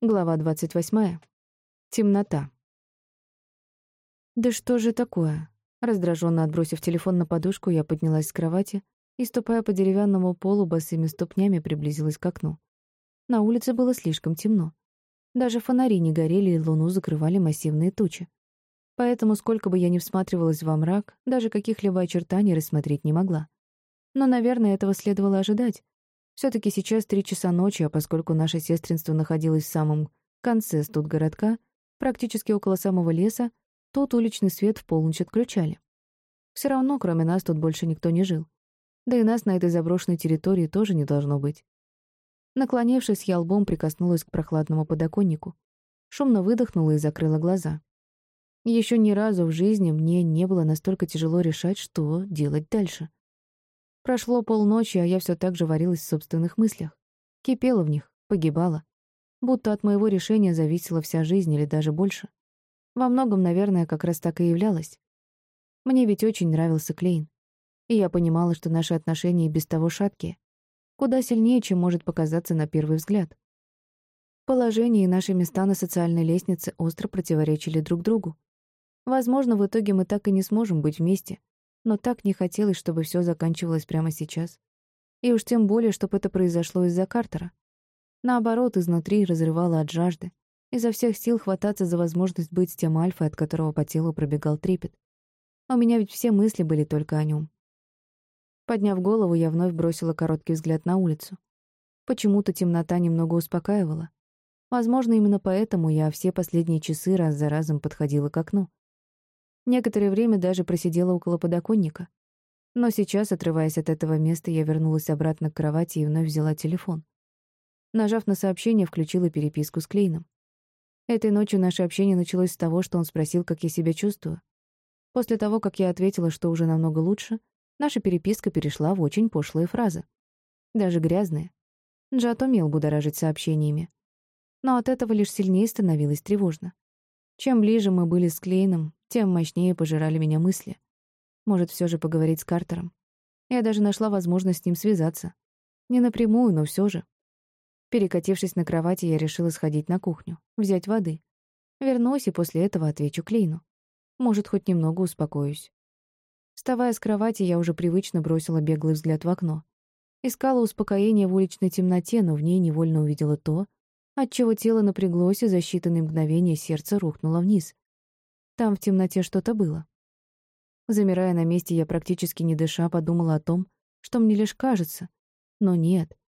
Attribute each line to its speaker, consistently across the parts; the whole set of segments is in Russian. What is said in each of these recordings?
Speaker 1: Глава 28. Темнота. «Да что же такое?» Раздраженно отбросив телефон на подушку, я поднялась с кровати и, ступая по деревянному полу, босыми ступнями приблизилась к окну. На улице было слишком темно. Даже фонари не горели, и луну закрывали массивные тучи. Поэтому, сколько бы я ни всматривалась во мрак, даже каких-либо очертаний рассмотреть не могла. Но, наверное, этого следовало ожидать, все таки сейчас три часа ночи, а поскольку наше сестринство находилось в самом конце студгородка, практически около самого леса, тут уличный свет в полночь отключали. Все равно, кроме нас, тут больше никто не жил. Да и нас на этой заброшенной территории тоже не должно быть. Наклонившись, я лбом прикоснулась к прохладному подоконнику. Шумно выдохнула и закрыла глаза. Еще ни разу в жизни мне не было настолько тяжело решать, что делать дальше. Прошло полночи, а я все так же варилась в собственных мыслях. Кипела в них, погибала. Будто от моего решения зависела вся жизнь или даже больше. Во многом, наверное, как раз так и являлось. Мне ведь очень нравился Клейн. И я понимала, что наши отношения без того шаткие. Куда сильнее, чем может показаться на первый взгляд. Положение и наши места на социальной лестнице остро противоречили друг другу. Возможно, в итоге мы так и не сможем быть вместе, но так не хотелось, чтобы все заканчивалось прямо сейчас. И уж тем более, чтобы это произошло из-за Картера. Наоборот, изнутри разрывало от жажды. Изо всех сил хвататься за возможность быть с тем Альфой, от которого по телу пробегал трепет. У меня ведь все мысли были только о нем. Подняв голову, я вновь бросила короткий взгляд на улицу. Почему-то темнота немного успокаивала. Возможно, именно поэтому я все последние часы раз за разом подходила к окну. Некоторое время даже просидела около подоконника. Но сейчас, отрываясь от этого места, я вернулась обратно к кровати и вновь взяла телефон. Нажав на сообщение, включила переписку с Клейном. Этой ночью наше общение началось с того, что он спросил, как я себя чувствую. После того, как я ответила, что уже намного лучше, наша переписка перешла в очень пошлые фразы. Даже грязные. Джат умел будоражить сообщениями. Но от этого лишь сильнее становилось тревожно. Чем ближе мы были с Клейном, тем мощнее пожирали меня мысли. Может, все же поговорить с Картером. Я даже нашла возможность с ним связаться. Не напрямую, но все же. Перекатившись на кровати, я решила сходить на кухню, взять воды. Вернусь и после этого отвечу Клейну. Может, хоть немного успокоюсь. Вставая с кровати, я уже привычно бросила беглый взгляд в окно. Искала успокоение в уличной темноте, но в ней невольно увидела то, отчего тело напряглось, и за считанные мгновения сердце рухнуло вниз. Там в темноте что-то было. Замирая на месте, я практически не дыша подумала о том, что мне лишь кажется. Но нет.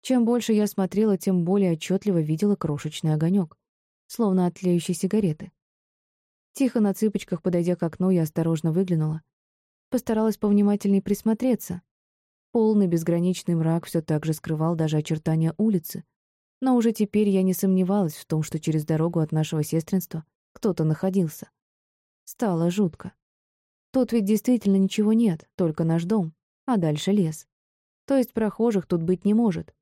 Speaker 1: Чем больше я смотрела, тем более отчетливо видела крошечный огонек, словно от тлеющей сигареты. Тихо на цыпочках, подойдя к окну, я осторожно выглянула. Постаралась повнимательней присмотреться. Полный безграничный мрак все так же скрывал даже очертания улицы, но уже теперь я не сомневалась в том, что через дорогу от нашего сестринства кто-то находился. Стало жутко. Тут ведь действительно ничего нет, только наш дом, а дальше лес. То есть прохожих тут быть не может.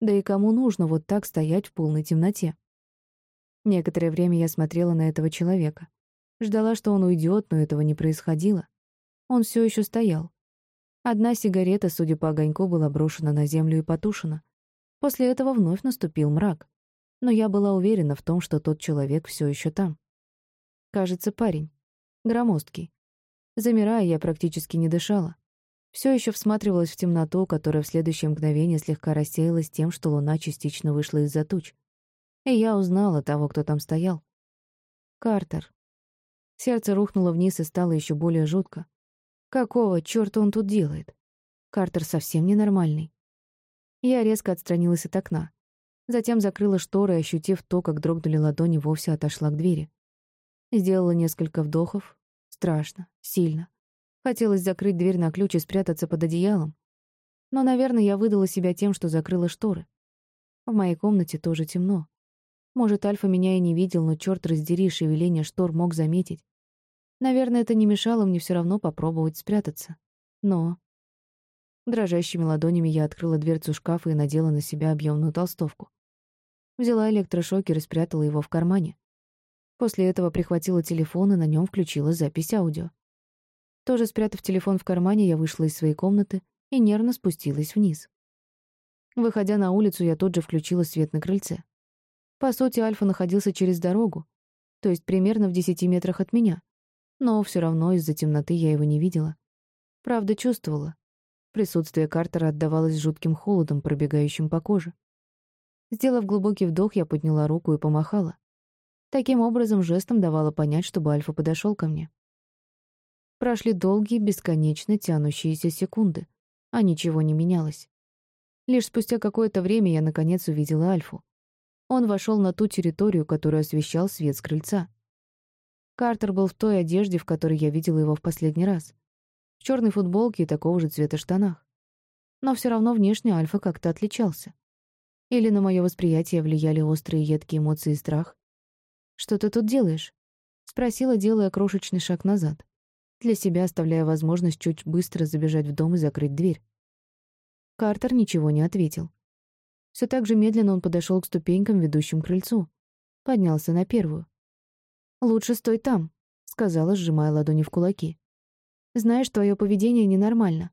Speaker 1: Да и кому нужно вот так стоять в полной темноте? Некоторое время я смотрела на этого человека. Ждала, что он уйдет, но этого не происходило. Он все еще стоял. Одна сигарета, судя по огоньку, была брошена на землю и потушена. После этого вновь наступил мрак. Но я была уверена в том, что тот человек все еще там. Кажется, парень. Громоздкий. Замирая, я практически не дышала. Все еще всматривалась в темноту, которая в следующее мгновение слегка рассеялась тем, что луна частично вышла из-за туч. И я узнала того, кто там стоял. Картер. Сердце рухнуло вниз и стало еще более жутко. Какого чёрта он тут делает? Картер совсем ненормальный. Я резко отстранилась от окна. Затем закрыла шторы, ощутив то, как дрогнули ладони, вовсе отошла к двери. Сделала несколько вдохов. Страшно, сильно. Хотелось закрыть дверь на ключ и спрятаться под одеялом. Но, наверное, я выдала себя тем, что закрыла шторы. В моей комнате тоже темно. Может, Альфа меня и не видел, но черт раздери, шевеление штор мог заметить. Наверное, это не мешало мне все равно попробовать спрятаться. Но Дрожащими ладонями я открыла дверцу шкафа и надела на себя объемную толстовку. Взяла электрошокер и спрятала его в кармане. После этого прихватила телефон и на нем включила запись аудио. Тоже спрятав телефон в кармане, я вышла из своей комнаты и нервно спустилась вниз. Выходя на улицу, я тут же включила свет на крыльце. По сути, Альфа находился через дорогу, то есть примерно в десяти метрах от меня. Но все равно из-за темноты я его не видела. Правда, чувствовала. Присутствие Картера отдавалось жутким холодом, пробегающим по коже. Сделав глубокий вдох, я подняла руку и помахала. Таким образом, жестом давала понять, чтобы Альфа подошел ко мне. Прошли долгие, бесконечно тянущиеся секунды, а ничего не менялось. Лишь спустя какое-то время я, наконец, увидела Альфу. Он вошел на ту территорию, которую освещал свет с крыльца. Картер был в той одежде, в которой я видела его в последний раз. В черной футболке и такого же цвета штанах. Но все равно внешне Альфа как-то отличался. Или на мое восприятие влияли острые едкие эмоции и страх. «Что ты тут делаешь?» — спросила, делая крошечный шаг назад, для себя оставляя возможность чуть быстро забежать в дом и закрыть дверь. Картер ничего не ответил. Все так же медленно он подошел к ступенькам, ведущим к крыльцу. Поднялся на первую. «Лучше стой там», — сказала, сжимая ладони в кулаки. «Знаешь, твое поведение ненормально.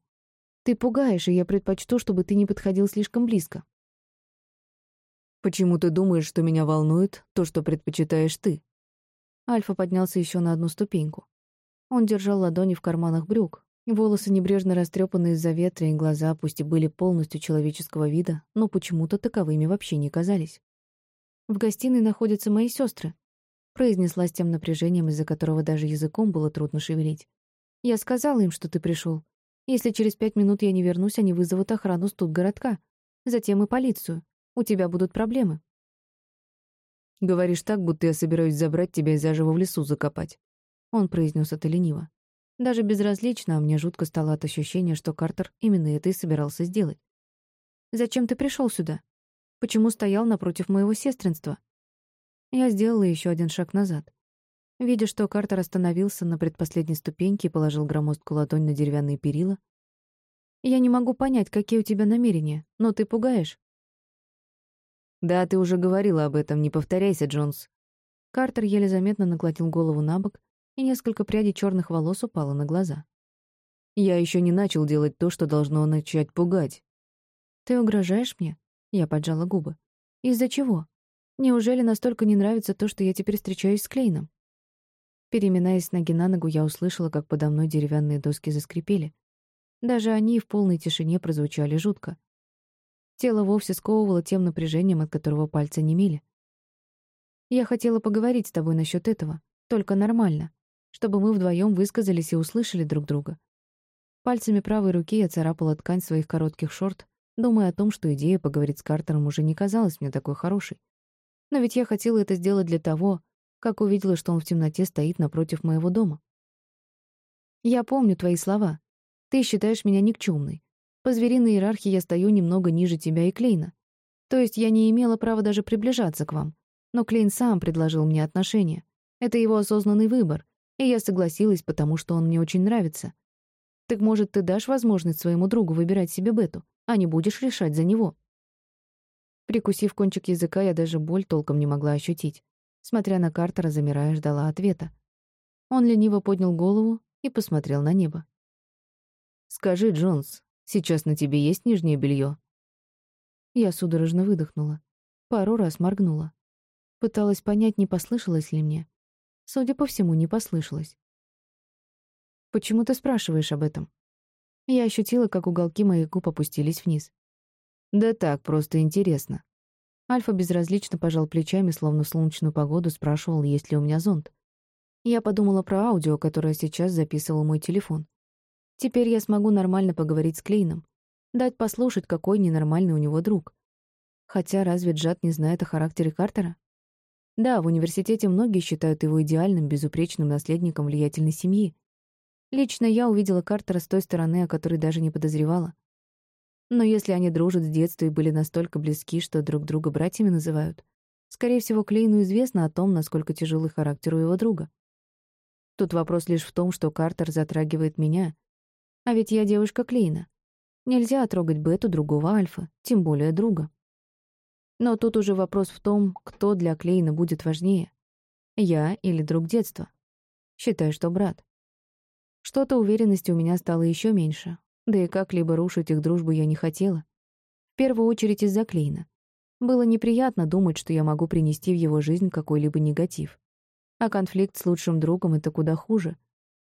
Speaker 1: Ты пугаешь, и я предпочту, чтобы ты не подходил слишком близко».
Speaker 2: «Почему ты думаешь, что меня волнует то, что предпочитаешь ты?»
Speaker 1: Альфа поднялся еще на одну ступеньку. Он держал ладони в карманах брюк. Волосы небрежно растрепаны из-за ветра, и глаза, пусть и были полностью человеческого вида, но почему-то таковыми вообще не казались. «В гостиной находятся мои сестры, произнесла с тем напряжением, из-за которого даже языком было трудно шевелить. «Я сказала им, что ты пришел. Если через пять минут я не вернусь, они вызовут охрану студгородка, затем и полицию. У тебя будут проблемы».
Speaker 2: «Говоришь так, будто я собираюсь забрать тебя и заживо в лесу закопать», — он произнес это лениво. Даже безразлично, а мне жутко стало от ощущения, что Картер именно это и собирался сделать. «Зачем ты пришел сюда? Почему стоял напротив моего сестринства?» Я сделала еще один шаг назад. Видя, что Картер остановился на предпоследней ступеньке и положил громоздкую ладонь на деревянные перила, «Я не могу понять, какие у тебя намерения, но ты пугаешь. «Да, ты уже говорила об этом, не повторяйся, Джонс».
Speaker 1: Картер еле заметно наклонил голову на бок, и несколько прядей черных волос упало на глаза.
Speaker 2: «Я еще не начал делать то, что должно начать пугать».
Speaker 1: «Ты угрожаешь мне?» Я поджала губы. «Из-за чего? Неужели настолько не нравится то, что я теперь встречаюсь с Клейном?» Переминаясь ноги на ногу, я услышала, как подо мной деревянные доски заскрипели. Даже они в полной тишине прозвучали жутко. Тело вовсе сковывало тем напряжением, от которого пальцы немели. «Я хотела поговорить с тобой насчет этого, только нормально, чтобы мы вдвоем высказались и услышали друг друга». Пальцами правой руки я царапала ткань своих коротких шорт, думая о том, что идея поговорить с Картером уже не казалась мне такой хорошей. Но ведь я хотела это сделать для того, как увидела, что он в темноте стоит напротив моего дома. «Я помню твои слова. Ты считаешь меня никчемной, по звериной иерархии я стою немного ниже тебя и Клейна. То есть я не имела права даже приближаться к вам. Но Клейн сам предложил мне отношения. Это его осознанный выбор, и я согласилась, потому что он мне очень нравится. Так может, ты дашь возможность своему другу выбирать себе Бету, а не будешь решать за него?» Прикусив кончик языка, я даже боль толком не могла ощутить. Смотря на Картера, замирая, ждала ответа. Он лениво поднял голову и посмотрел на небо.
Speaker 2: «Скажи, Джонс, Сейчас на тебе есть нижнее белье?
Speaker 1: Я судорожно выдохнула. Пару раз моргнула. Пыталась понять, не послышалось ли мне. Судя по всему, не послышалось. «Почему ты спрашиваешь об этом?» Я ощутила, как уголки моих губ опустились вниз.
Speaker 2: «Да так, просто интересно».
Speaker 1: Альфа безразлично пожал плечами, словно солнечную погоду спрашивал, есть ли у меня зонт. Я подумала про аудио, которое сейчас записывал мой телефон. Теперь я смогу нормально поговорить с Клейном, дать послушать, какой ненормальный у него друг. Хотя разве Джад не знает о характере Картера? Да, в университете многие считают его идеальным, безупречным наследником влиятельной семьи. Лично я увидела Картера с той стороны, о которой даже не подозревала. Но если они дружат с детства и были настолько близки, что друг друга братьями называют, скорее всего, Клейну известно о том, насколько тяжелый характер у его друга. Тут вопрос лишь в том, что Картер затрагивает меня, а ведь я девушка Клейна. Нельзя трогать Бету другого Альфа, тем более друга. Но тут уже вопрос в том, кто для Клейна будет важнее. Я или друг детства. Считай, что брат. Что-то уверенности у меня стало еще меньше. Да и как-либо рушить их дружбу я не хотела. В первую очередь из-за Клейна. Было неприятно думать, что я могу принести в его жизнь какой-либо негатив. А конфликт с лучшим другом — это куда хуже.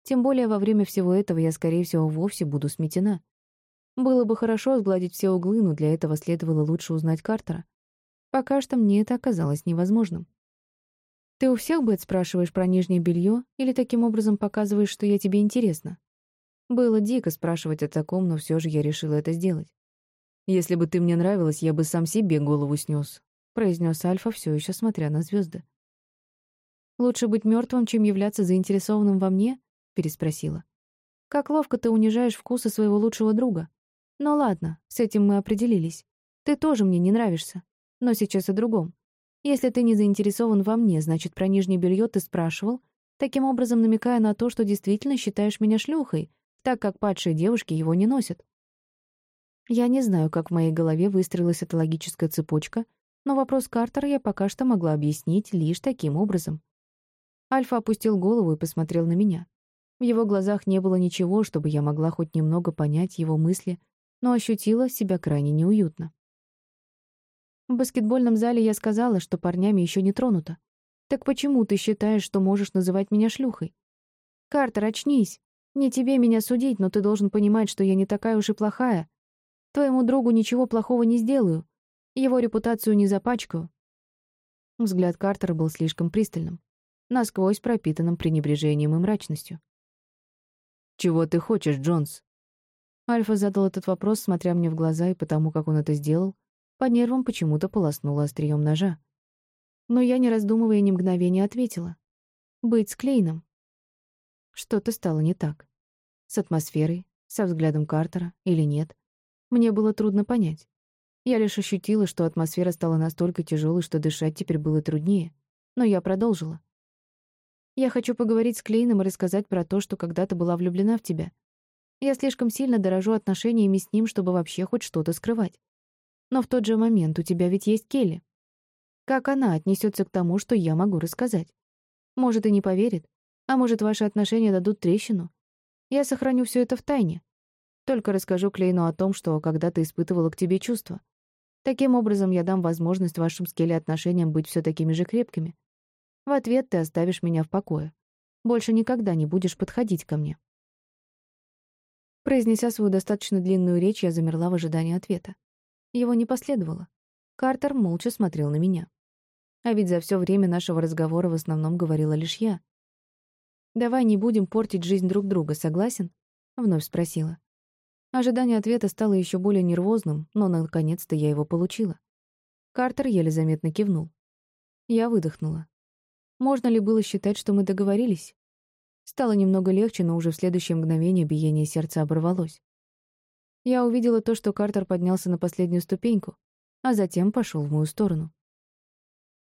Speaker 1: Тем более во время всего этого я, скорее всего, вовсе буду сметена. Было бы хорошо сгладить все углы, но для этого следовало лучше узнать Картера. Пока что мне это оказалось невозможным. Ты у всех, Бет, спрашиваешь про нижнее белье или таким образом показываешь, что я тебе интересна? Было дико спрашивать о таком, но все же я решила это сделать. Если бы ты мне нравилась, я бы сам себе голову снес, произнес Альфа, все еще смотря на звезды. Лучше быть мертвым, чем являться заинтересованным во мне? Переспросила. Как ловко ты унижаешь вкусы своего лучшего друга. Ну ладно, с этим мы определились. Ты тоже мне не нравишься. Но сейчас о другом. Если ты не заинтересован во мне, значит, про нижнее белье ты спрашивал, таким образом намекая на то, что действительно считаешь меня шлюхой, так как падшие девушки его не носят. Я не знаю, как в моей голове выстроилась эта логическая цепочка, но вопрос Картера я пока что могла объяснить лишь таким образом. Альфа опустил голову и посмотрел на меня. В его глазах не было ничего, чтобы я могла хоть немного понять его мысли, но ощутила себя крайне неуютно. В баскетбольном зале я сказала, что парнями еще не тронуто. Так почему ты считаешь, что можешь называть меня шлюхой? Картер, очнись. Не тебе меня судить, но ты должен понимать, что я не такая уж и плохая. Твоему другу ничего плохого не сделаю. Его репутацию не запачкаю. Взгляд Картера был слишком пристальным, насквозь пропитанным пренебрежением и мрачностью.
Speaker 2: «Чего ты хочешь, Джонс?»
Speaker 1: Альфа задал этот вопрос, смотря мне в глаза, и потому, как он это сделал, по нервам почему-то полоснула острием ножа. Но я, не раздумывая ни мгновения, ответила. «Быть с Клейном». Что-то стало не так. С атмосферой, со взглядом Картера или нет. Мне было трудно понять. Я лишь ощутила, что атмосфера стала настолько тяжелой, что дышать теперь было труднее. Но я продолжила. «Я хочу поговорить с Клейном и рассказать про то, что когда-то была влюблена в тебя. Я слишком сильно дорожу отношениями с ним, чтобы вообще хоть что-то скрывать. Но в тот же момент у тебя ведь есть Келли. Как она отнесется к тому, что я могу рассказать? Может, и не поверит, а может, ваши отношения дадут трещину. Я сохраню все это в тайне. Только расскажу Клейну о том, что когда-то испытывала к тебе чувства. Таким образом, я дам возможность вашим с Келли отношениям быть все такими же крепкими. В ответ ты оставишь меня в покое. Больше никогда не будешь подходить ко мне. Произнеся свою достаточно длинную речь, я замерла в ожидании ответа. Его не последовало. Картер молча смотрел на меня. А ведь за все время нашего разговора в основном говорила лишь я. «Давай не будем портить жизнь друг друга, согласен?» — вновь спросила. Ожидание ответа стало еще более нервозным, но наконец-то я его получила. Картер еле заметно кивнул. Я выдохнула. Можно ли было считать, что мы договорились? Стало немного легче, но уже в следующее мгновение биение сердца оборвалось. Я увидела то, что Картер поднялся на последнюю ступеньку, а затем пошел в мою сторону.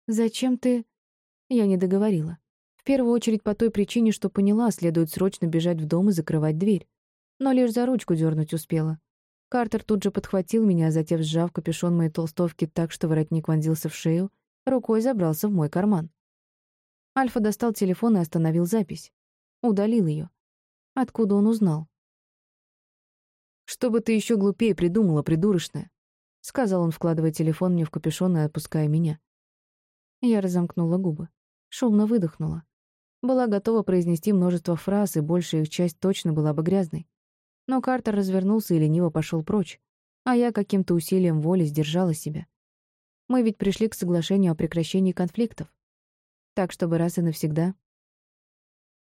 Speaker 1: «Зачем ты...» Я не договорила. В первую очередь по той причине, что поняла, следует срочно бежать в дом и закрывать дверь. Но лишь за ручку дернуть успела. Картер тут же подхватил меня, затем, сжав капюшон моей толстовки так, что воротник вонзился в шею, рукой забрался в мой карман. Альфа достал телефон и остановил запись. Удалил ее. Откуда он узнал?
Speaker 2: «Что бы ты еще глупее придумала, придурочная?» — сказал он, вкладывая телефон мне в капюшон и отпуская меня.
Speaker 1: Я разомкнула губы. Шумно выдохнула. Была готова произнести множество фраз, и большая их часть точно была бы грязной. Но Картер развернулся и лениво пошел прочь, а я каким-то усилием воли сдержала себя. Мы ведь пришли к соглашению о прекращении конфликтов. Так, чтобы раз и навсегда